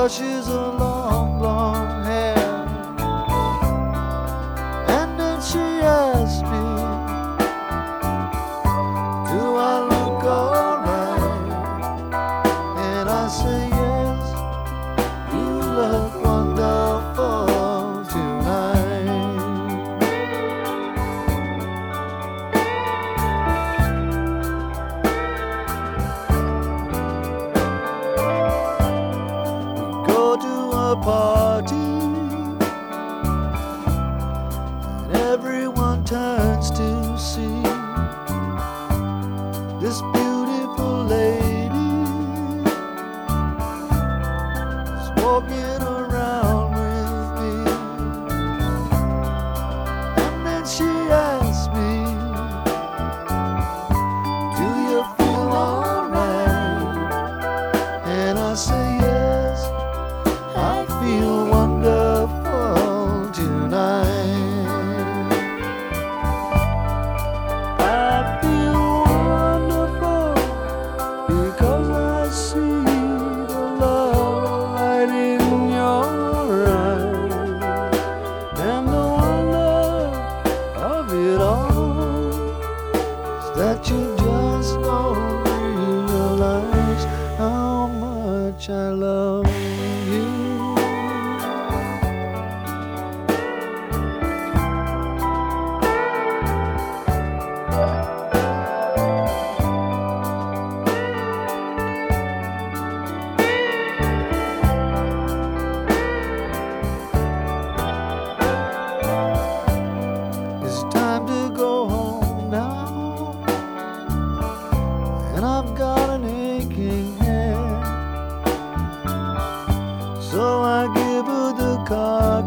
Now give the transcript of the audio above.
brushes long blonde hair. And then she asked me, Do I look alright? And I say, this beautiful lady is walking around with me. And then she asked me, Do you feel alright? And I say, Yes, I feel it all is that you just don't realize how much I love. aching head. So I give her the card.